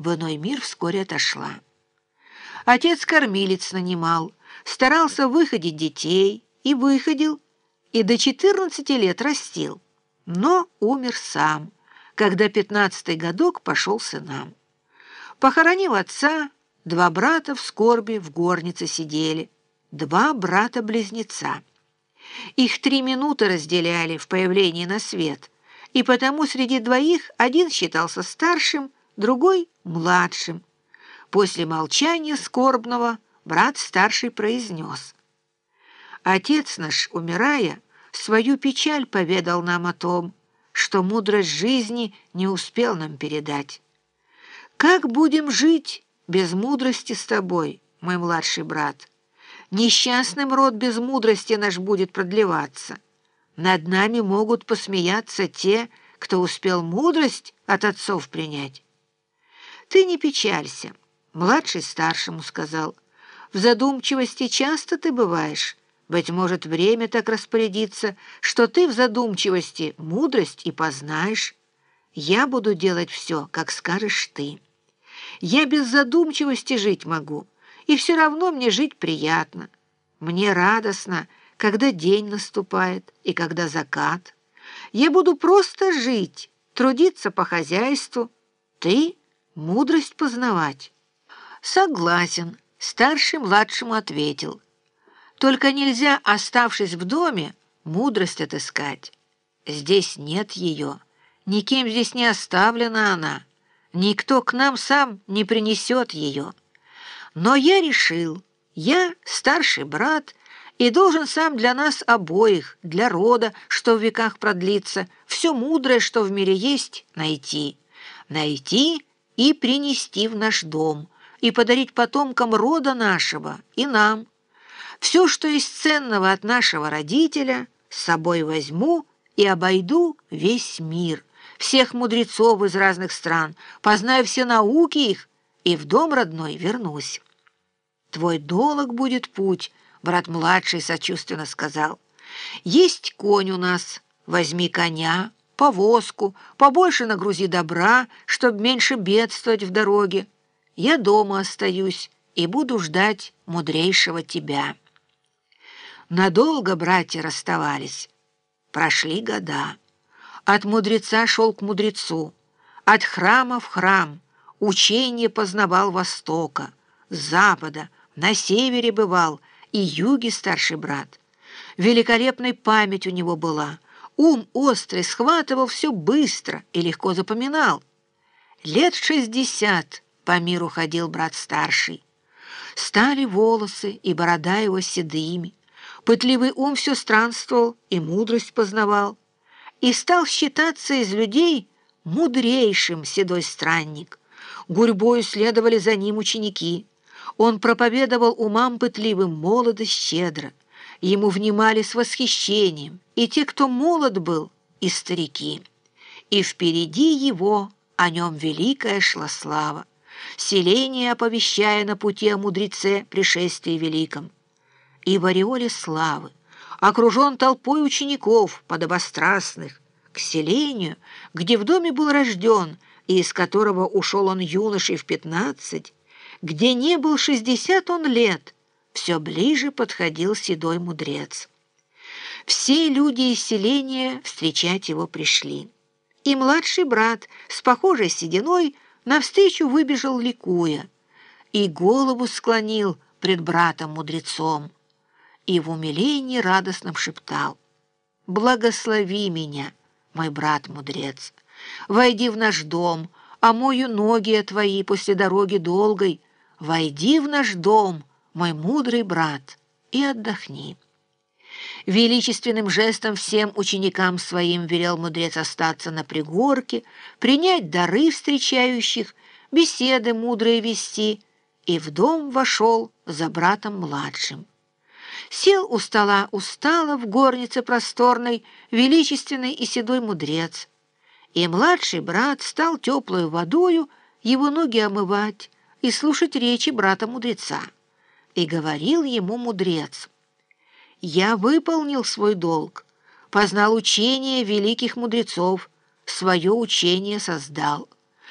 в иной мир вскоре отошла. Отец кормилец нанимал, старался выходить детей, и выходил, и до 14 лет растил, но умер сам, когда пятнадцатый годок пошел сынам. Похоронив отца, два брата в скорби в горнице сидели, два брата-близнеца. Их три минуты разделяли в появлении на свет, и потому среди двоих один считался старшим, другой — младшим. После молчания скорбного брат старший произнес. «Отец наш, умирая, свою печаль поведал нам о том, что мудрость жизни не успел нам передать. Как будем жить без мудрости с тобой, мой младший брат?» Несчастным род без мудрости наш будет продлеваться. Над нами могут посмеяться те, кто успел мудрость от отцов принять. Ты не печалься, младший старшему сказал. В задумчивости часто ты бываешь. Быть может, время так распорядится, что ты в задумчивости мудрость и познаешь. Я буду делать все, как скажешь ты. Я без задумчивости жить могу» и все равно мне жить приятно. Мне радостно, когда день наступает и когда закат. Я буду просто жить, трудиться по хозяйству. Ты — мудрость познавать. Согласен, старший младшему ответил. Только нельзя, оставшись в доме, мудрость отыскать. Здесь нет ее, никем здесь не оставлена она. Никто к нам сам не принесет ее. Но я решил, я старший брат и должен сам для нас обоих, для рода, что в веках продлится, все мудрое, что в мире есть, найти. Найти и принести в наш дом, и подарить потомкам рода нашего и нам. Все, что есть ценного от нашего родителя, с собой возьму и обойду весь мир, всех мудрецов из разных стран, познаю все науки их и в дом родной вернусь. «Твой долг будет путь», — брат младший сочувственно сказал. «Есть конь у нас, возьми коня, повозку, побольше нагрузи добра, чтоб меньше бедствовать в дороге. Я дома остаюсь и буду ждать мудрейшего тебя». Надолго братья расставались. Прошли года. От мудреца шел к мудрецу, от храма в храм, учение познавал Востока, Запада, на севере бывал и юге старший брат. Великолепной память у него была, ум острый, схватывал все быстро и легко запоминал. Лет шестьдесят по миру ходил брат старший. Стали волосы и борода его седыми. Пытливый ум все странствовал и мудрость познавал. И стал считаться из людей мудрейшим седой странник. Гурьбою следовали за ним ученики — он проповедовал умам пытливым молодость щедро. Ему внимали с восхищением и те, кто молод был, и старики. И впереди его о нем великая шла слава, селение оповещая на пути о мудреце пришествии великом. И в ореоле славы, окружен толпой учеников подобострастных, к селению, где в доме был рожден, и из которого ушел он юношей в пятнадцать, где не был шестьдесят он лет, все ближе подходил седой мудрец. Все люди из селения встречать его пришли. И младший брат с похожей сединой навстречу выбежал ликуя и голову склонил пред братом-мудрецом и в умилении радостном шептал «Благослови меня, мой брат-мудрец, войди в наш дом, омою ноги твои после дороги долгой, «Войди в наш дом, мой мудрый брат, и отдохни». Величественным жестом всем ученикам своим велел мудрец остаться на пригорке, принять дары встречающих, беседы мудрые вести, и в дом вошел за братом младшим. Сел у стола устало в горнице просторной, величественный и седой мудрец, и младший брат стал теплую водою его ноги омывать, и слушать речи брата-мудреца. И говорил ему мудрец, «Я выполнил свой долг, познал учение великих мудрецов, свое учение создал».